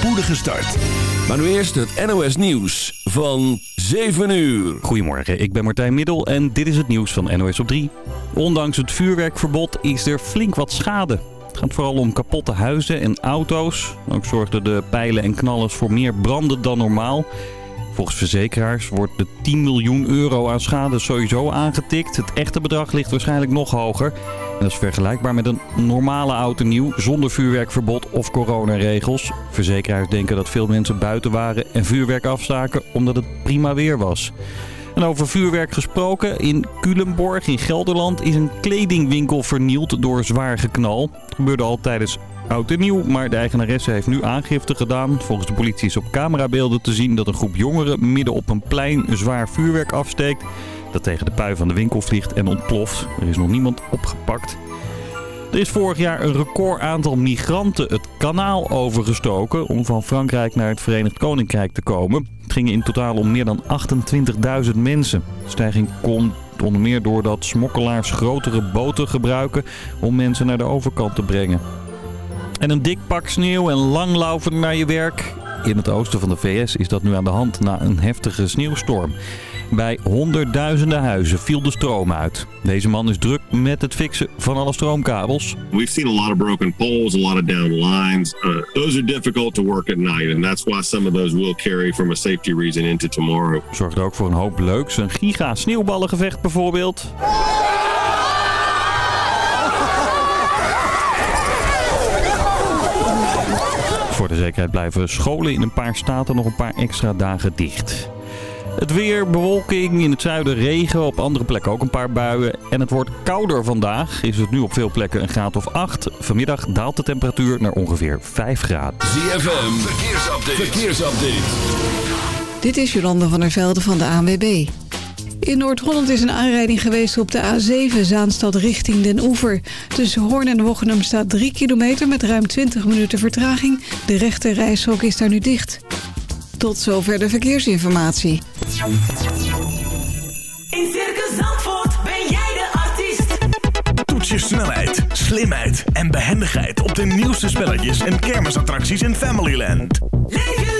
spoedige start. Maar nu eerst het NOS Nieuws van 7 uur. Goedemorgen, ik ben Martijn Middel en dit is het nieuws van NOS op 3. Ondanks het vuurwerkverbod is er flink wat schade. Het gaat vooral om kapotte huizen en auto's. Ook zorgden de pijlen en knallers voor meer branden dan normaal. Volgens verzekeraars wordt de 10 miljoen euro aan schade sowieso aangetikt. Het echte bedrag ligt waarschijnlijk nog hoger. Dat is vergelijkbaar met een normale auto nieuw zonder vuurwerkverbod of coronaregels. Verzekeraars denken dat veel mensen buiten waren en vuurwerk afstaken omdat het prima weer was. En over vuurwerk gesproken, in Culemborg in Gelderland is een kledingwinkel vernield door zwaar geknal. Het gebeurde al tijdens oud en nieuw, maar de eigenaresse heeft nu aangifte gedaan. Volgens de politie is op camerabeelden te zien dat een groep jongeren midden op een plein zwaar vuurwerk afsteekt. Dat tegen de pui van de winkel vliegt en ontploft. Er is nog niemand opgepakt. Er is vorig jaar een record aantal migranten het kanaal overgestoken om van Frankrijk naar het Verenigd Koninkrijk te komen. Het ging in totaal om meer dan 28.000 mensen. De stijging komt onder meer doordat smokkelaars grotere boten gebruiken om mensen naar de overkant te brengen. En een dik pak sneeuw en langlaufen naar je werk. In het oosten van de VS is dat nu aan de hand na een heftige sneeuwstorm. Bij honderdduizenden huizen viel de stroom uit. Deze man is druk met het fixen van alle stroomkabels. We've seen a lot of broken poles, a lot of down lines. Uh, those are difficult to work at night and that's why some of those will carry from a safety reason into tomorrow. Zorgt ook voor een hoop leuks. Een giga sneeuwballengevecht bijvoorbeeld. De zekerheid blijven scholen in een paar staten nog een paar extra dagen dicht. Het weer, bewolking, in het zuiden regen, op andere plekken ook een paar buien. En het wordt kouder vandaag. Is het nu op veel plekken een graad of 8. Vanmiddag daalt de temperatuur naar ongeveer 5 graden. ZFM, verkeersupdate. verkeersupdate. Dit is Jolanda van der Velde van de ANWB. In Noord-Holland is een aanrijding geweest op de A7 Zaanstad richting Den Oever. Tussen Hoorn en Wochenum staat 3 kilometer met ruim 20 minuten vertraging. De rechte reishok is daar nu dicht. Tot zover de verkeersinformatie. In Circus Zandvoort ben jij de artiest. Toets je snelheid, slimheid en behendigheid op de nieuwste spelletjes en kermisattracties in Familyland. Leef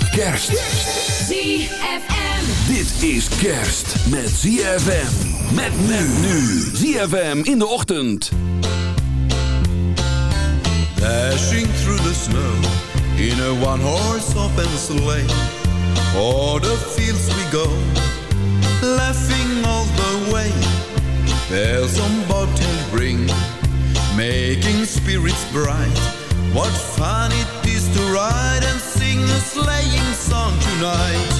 Kerst. ZFM. Dit is kerst met ZFM. Met men nu. ZFM in de ochtend. Dashing through the snow in a one-horse open sleigh. O'er the fields we go, laughing all the way. Bells on bobtail ring, making spirits bright. What fun it is to ride and tonight.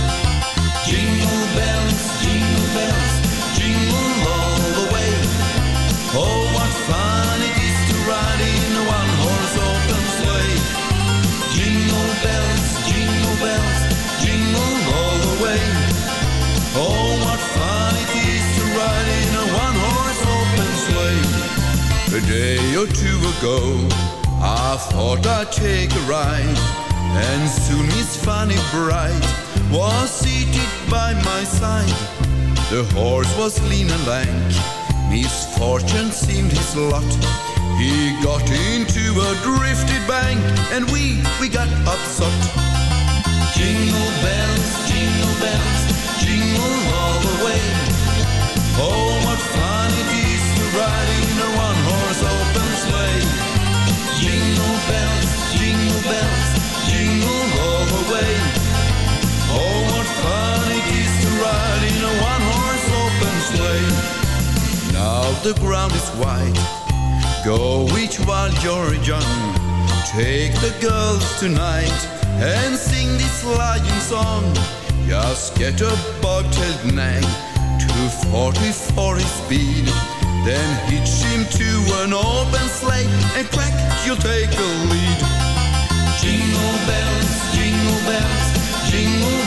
Jingle bells, jingle bells, jingle all the way. Oh, what fun it is to ride in a one-horse open sleigh. Jingle bells, jingle bells, jingle all the way. Oh, what fun it is to ride in a one-horse open sleigh. A day or two ago, I thought I'd take a ride, and soon Miss Fanny Bright was seated by my side. The horse was lean and lank, misfortune seemed his lot. He got into a drifted bank, and we, we got upset. Jingle bells, jingle bells, jingle all the way. Oh, what fun it is to ride in a one-horse open sleigh. Jingle bells, jingle bells, Oh, what fun it is to ride in a one-horse open sleigh. Now the ground is white, go each while you're young. Take the girls tonight and sing this lion song. Just get a bobtailed nag to 44 speed. Then hitch him to an open sleigh and crack, you'll take a lead. Jingle bells bells,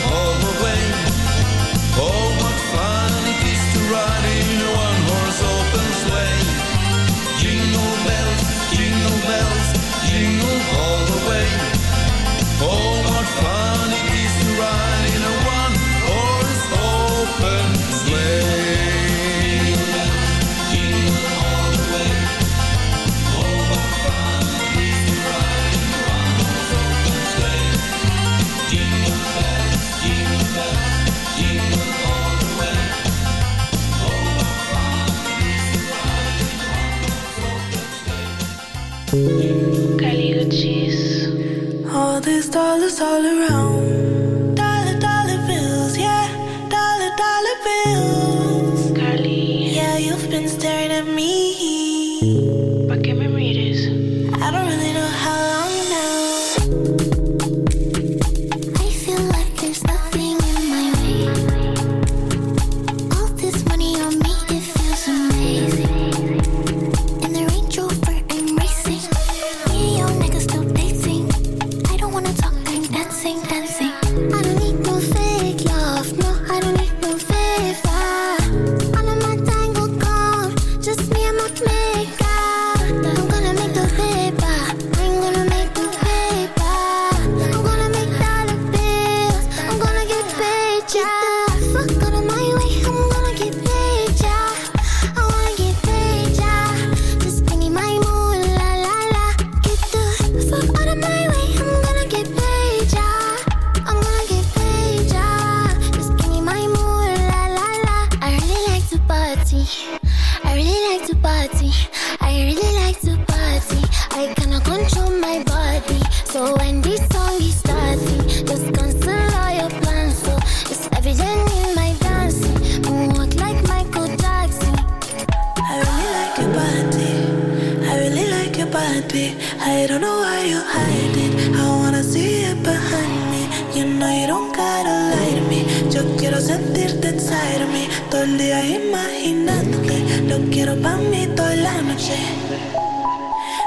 I don't know why you hide it. I wanna see it behind me. You know you don't gotta lie to me. Yo quiero sentirte inside of me. Todo el día imaginándote. Lo quiero pa' mí toda la noche.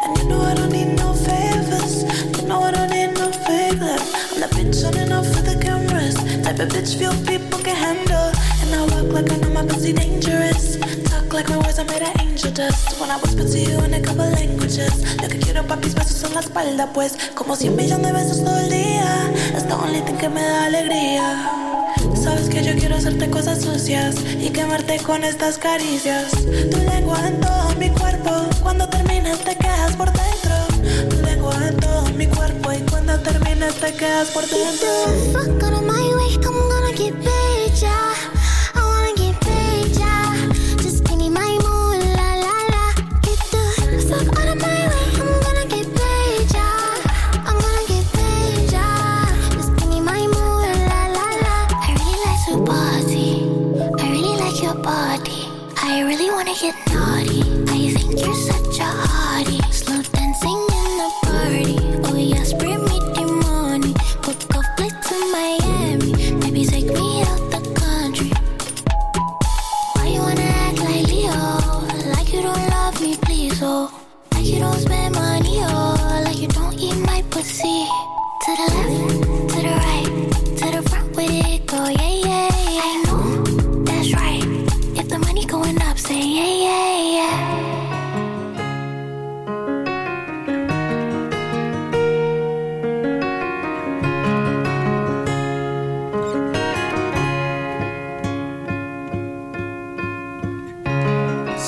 And you know I don't need no favors. You know I don't need no love. I'm the bitch on off for the cameras. Type of bitch few people can handle. And I walk like I know my pussy dangerous. Like my words are made of angel dust. When I whisper to you in a couple languages. Lo que quiero papis besos en la espalda, pues. Como cien millones de besos todo el día. Es the only thing que me da alegría. Sabes que yo quiero hacerte cosas sucias y quemarte con estas caricias. Tu lengua en todo mi cuerpo, cuando terminas te quedas por dentro. Tu lengua en todo mi cuerpo y cuando terminas te quedas por dentro. Fuck out of my way, I'm gonna get paid,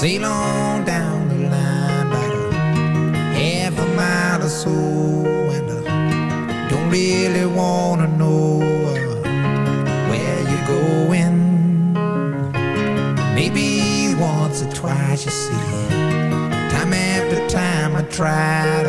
Sail on down the line about a half a mile or so, and I don't really wanna know uh, where you're going. Maybe once or twice, you see. Time after time, I try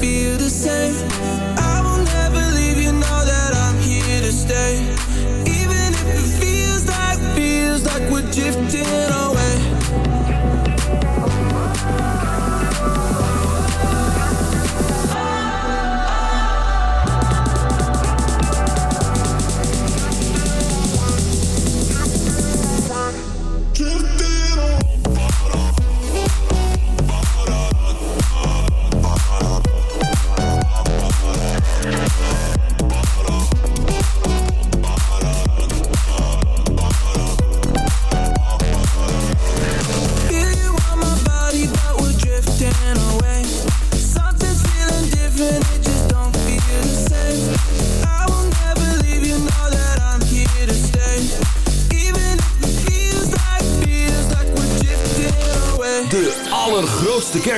Feel the same.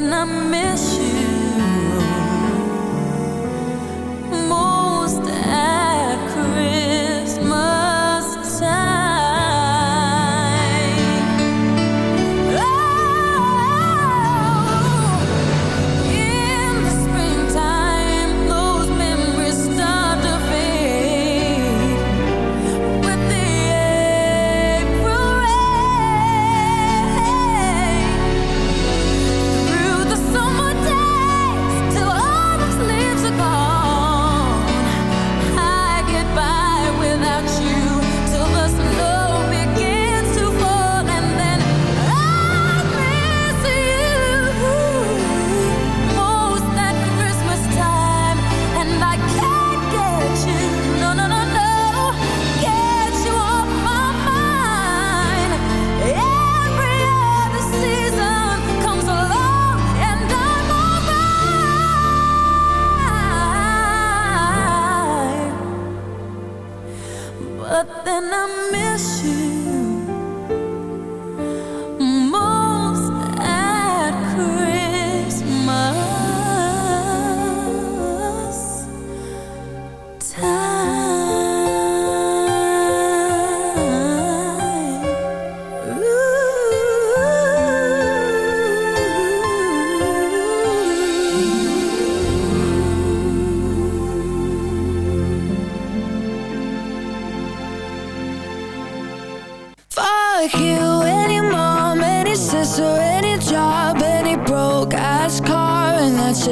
when I'm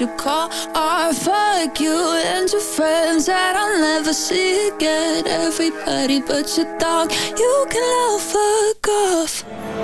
you call or fuck you and your friends that I'll never see again. Everybody but your dog, you can all fuck off.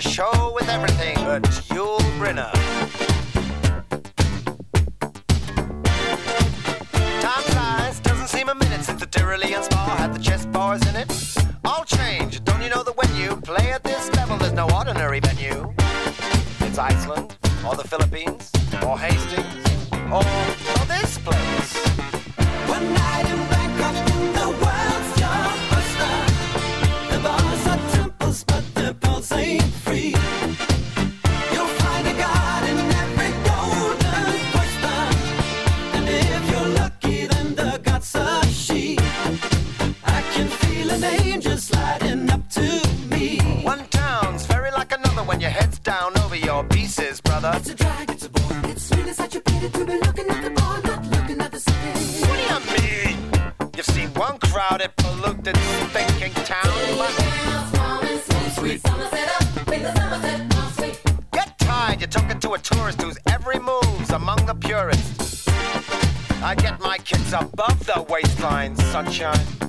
Show on.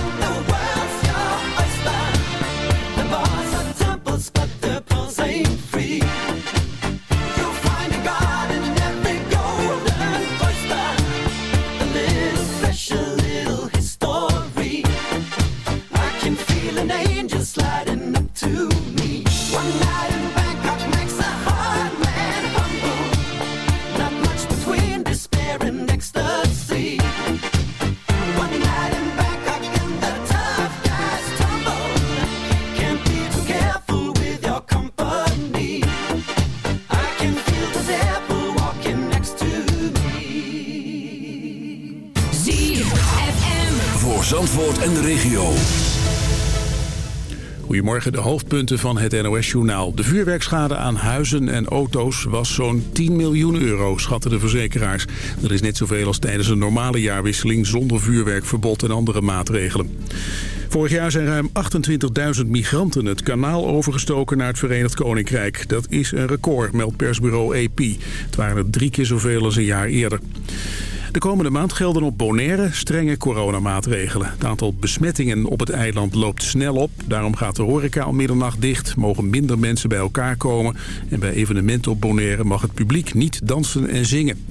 Zandvoort en de regio. Goedemorgen, de hoofdpunten van het NOS-journaal. De vuurwerkschade aan huizen en auto's was zo'n 10 miljoen euro, schatten de verzekeraars. Dat is net zoveel als tijdens een normale jaarwisseling zonder vuurwerkverbod en andere maatregelen. Vorig jaar zijn ruim 28.000 migranten het kanaal overgestoken naar het Verenigd Koninkrijk. Dat is een record, meldt persbureau AP. Het waren er drie keer zoveel als een jaar eerder. De komende maand gelden op Bonaire strenge coronamaatregelen. Het aantal besmettingen op het eiland loopt snel op. Daarom gaat de horeca om middernacht dicht. Mogen minder mensen bij elkaar komen. En bij evenementen op Bonaire mag het publiek niet dansen en zingen.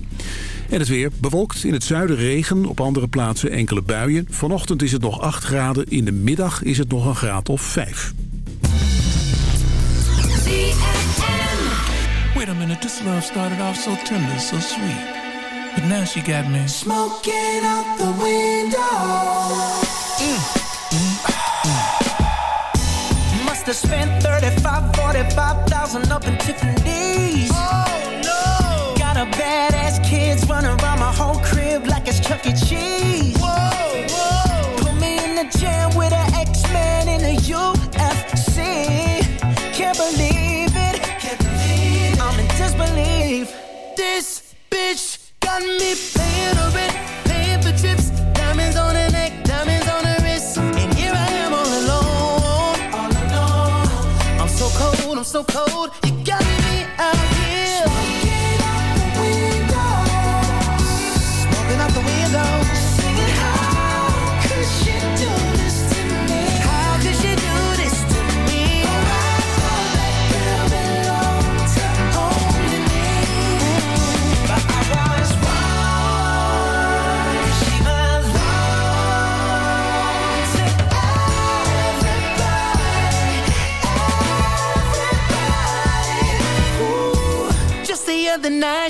En het weer bewolkt. In het zuiden regen. Op andere plaatsen enkele buien. Vanochtend is het nog 8 graden. In de middag is het nog een graad of 5. Wait a minute, this love started off so tender, so sweet. But now she got me Smoking out the window. Mm-hmm. Must have spent 35, 45,000 up in Tiffany's. Oh no! Got a badass kids running around my whole crib like it's Chuck E. Cheese. So cold, I'm so cold. You got me out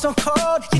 so cold.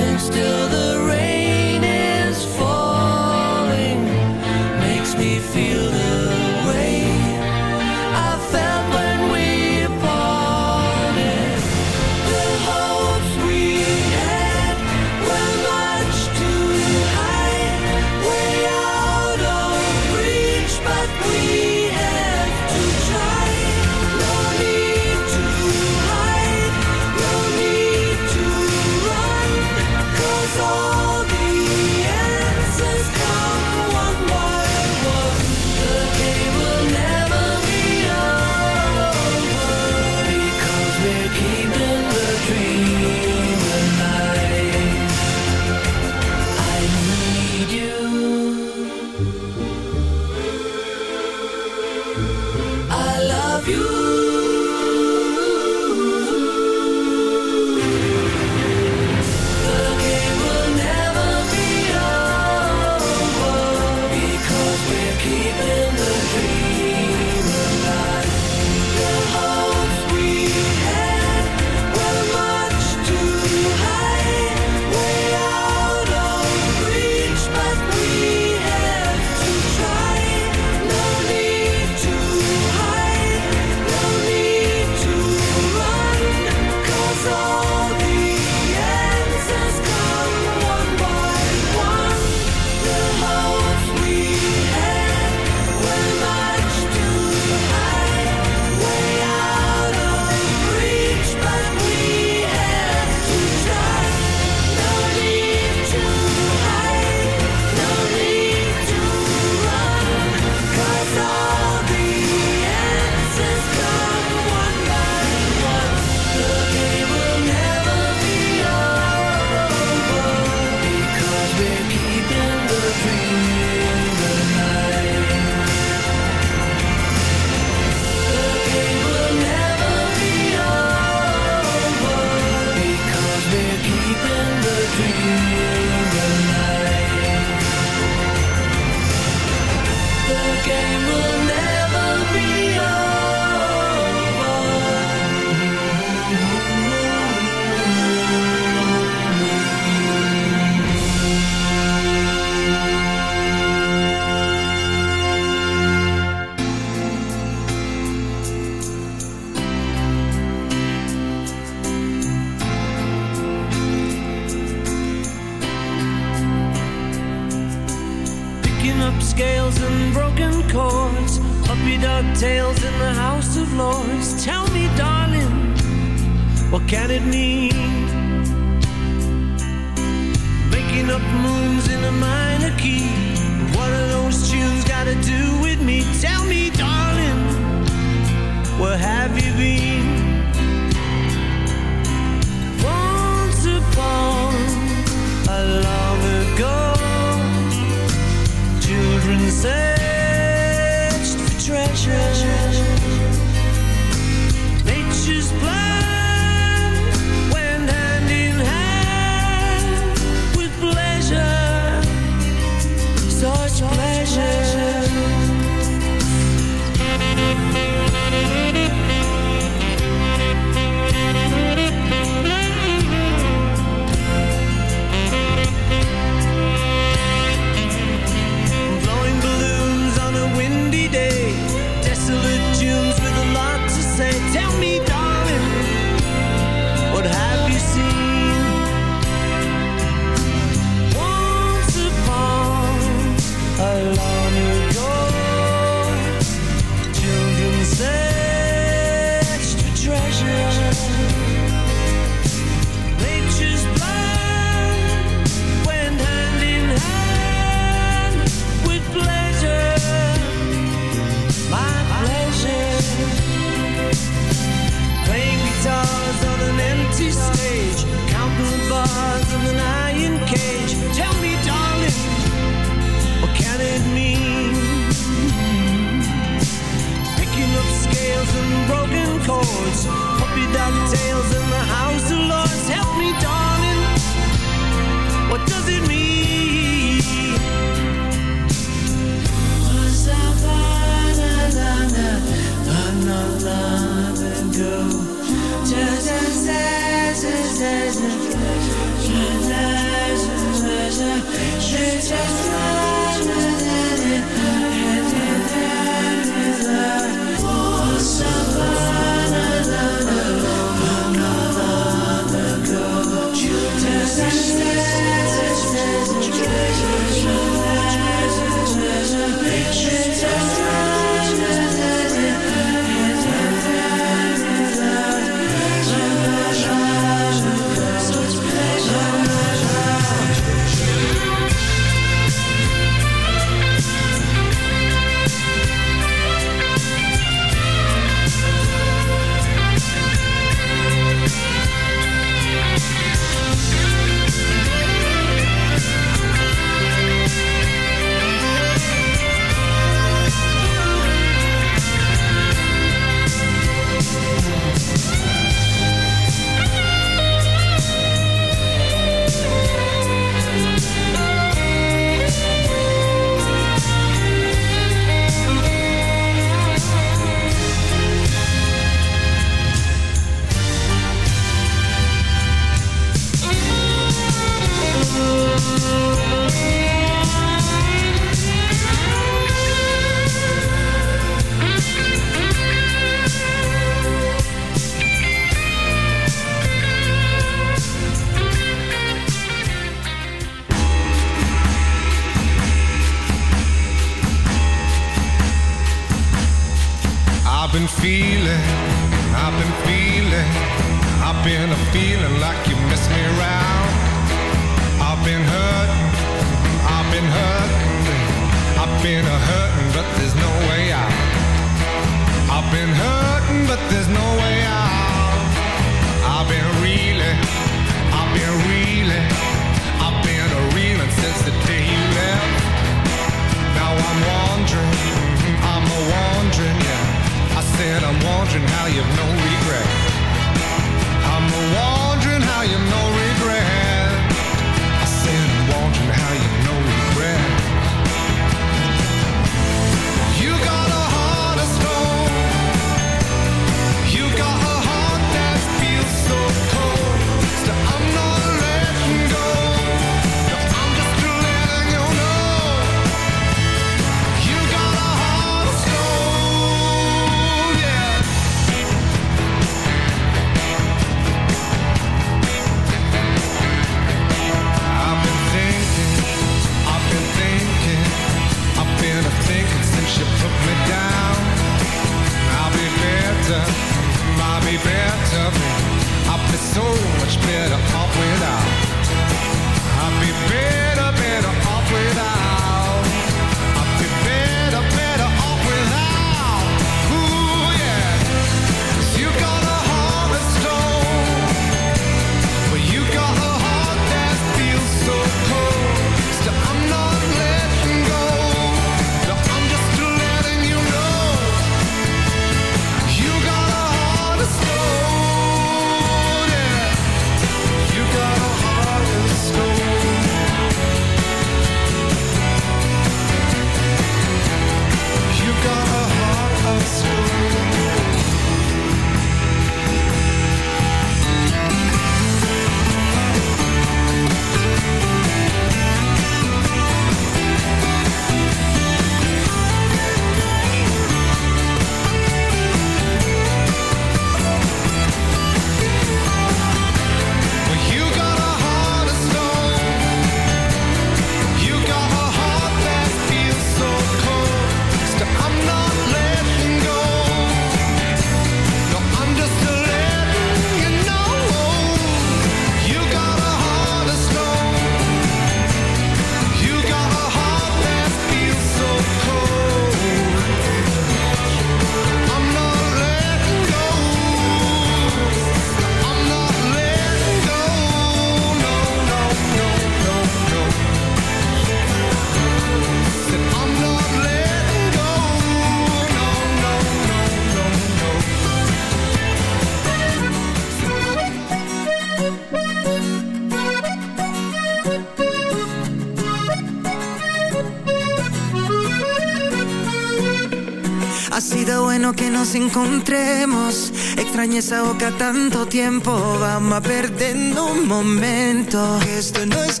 encontremos. Extrañé esa boca tanto tiempo, vamos a perder un momento. Esto no es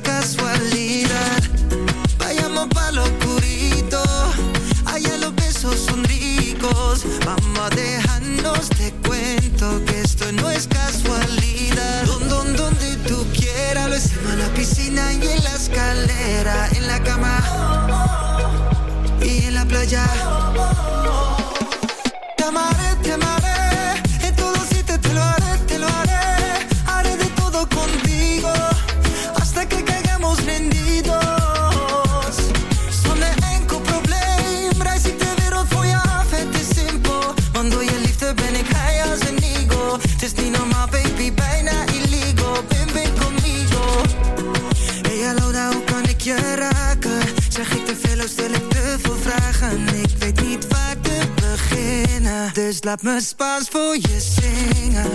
Las más paz voy a escena.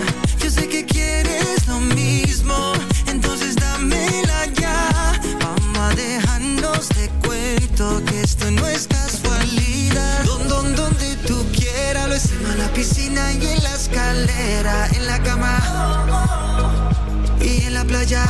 Yo sé que quieres lo mismo, entonces dámela ya. Vamos a de cuento que esto no es casualidad. Don, don, donde tú quieras, lo hicimos en la piscina y en la escalera, en la cama y en la playa.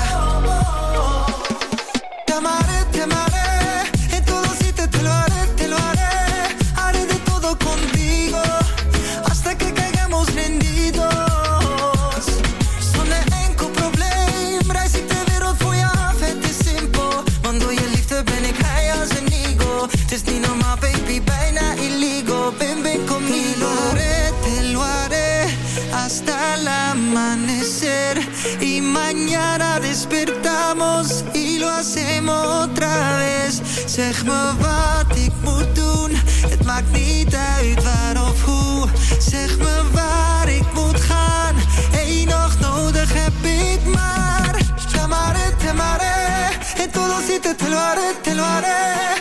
Zeg me wat ik moet doen, het maakt niet uit waar of hoe. Zeg me waar ik moet gaan, Eén nog nodig heb ik maar. Te amare, maar en todo si te te lo.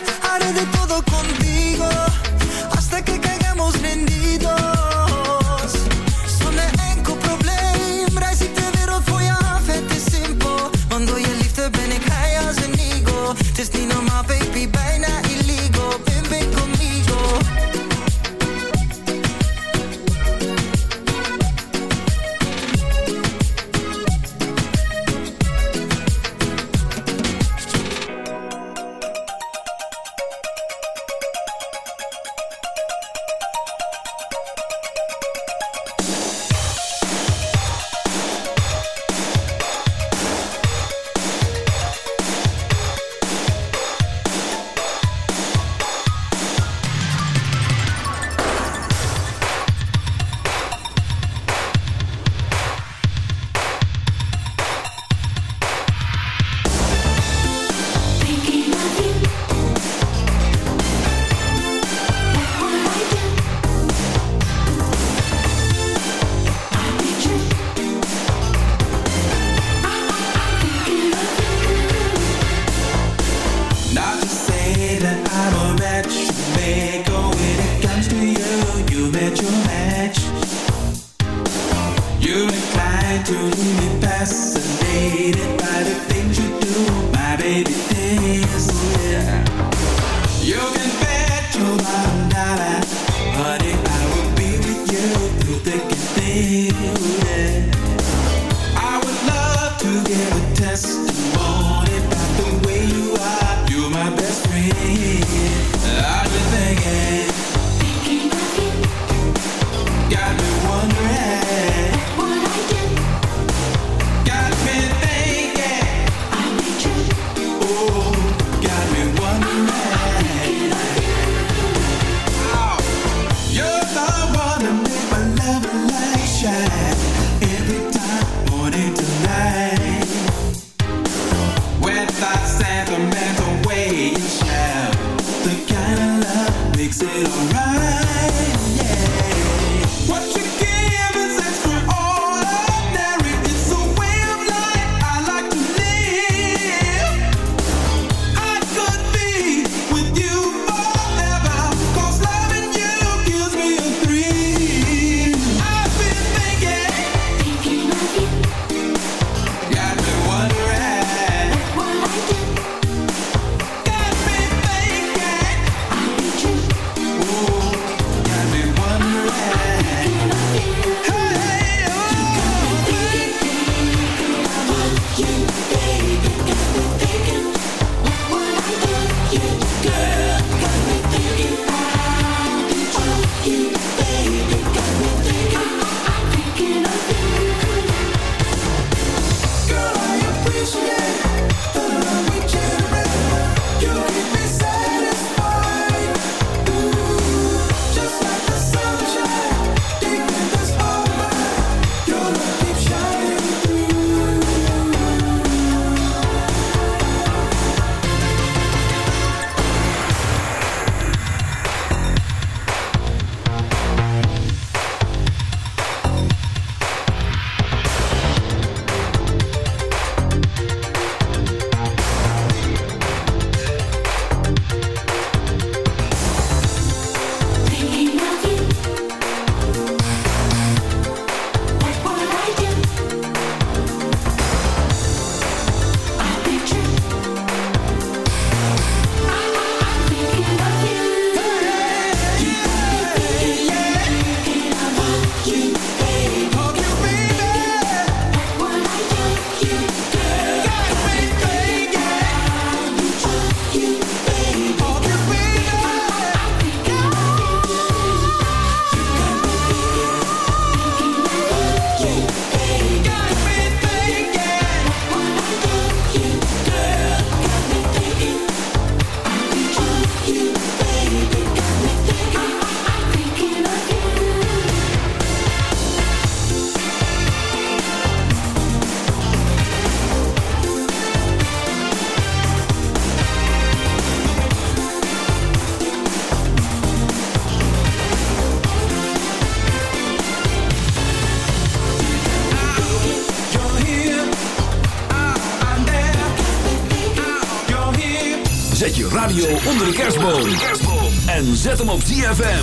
Zet hem op ZFM.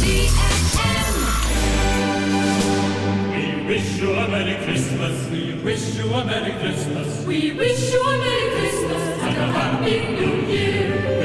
We wish you a Merry Christmas. We wish you a Merry Christmas. We wish you a Merry Christmas and a Happy New Year.